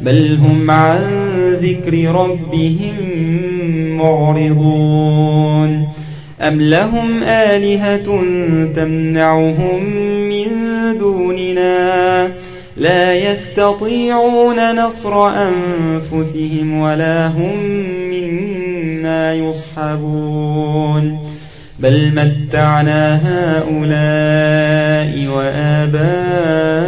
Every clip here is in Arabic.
بل هم عن ذكر ربهم معرضون. أم لهم آلهة تمنعهم من دوننا؟ لا يستطيعون نصر أنفسهم ولا هم منا يصحبون. بل متعنا هؤلاء وآباءهم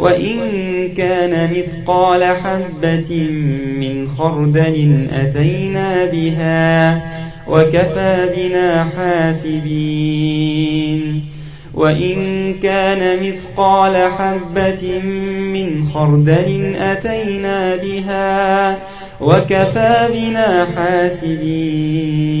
وإن كان مثقال حبة من خردل أتينا بها وكفى بنا حاسبين. وإن كان مثقال حبة من خردل أتينا بها وكفى بنا حاسبين.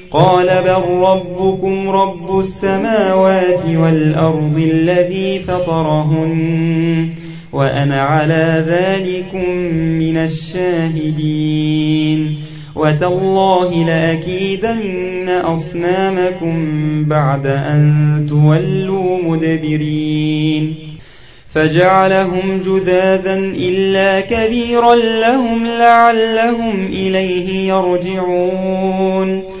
قال بل ربكم رب السماوات والأرض الذي فطرهن وأنا على ذلكم من الشاهدين وتالله لأكيدن أصنامكم بعد أن تولوا مدبرين فجعلهم جذاذا إلا كبيرا لهم لعلهم إليه يرجعون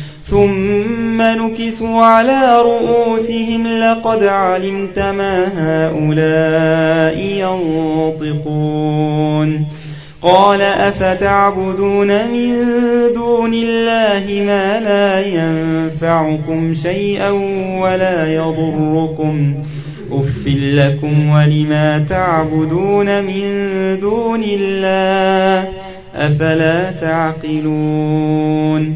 ثم نكسوا على رؤوسهم لقد علمت ما هؤلاء ينطقون. قال أفتعبدون من دون الله ما لا ينفعكم شيئا ولا يضركم. أف لكم ولما تعبدون من دون الله أفلا تعقلون.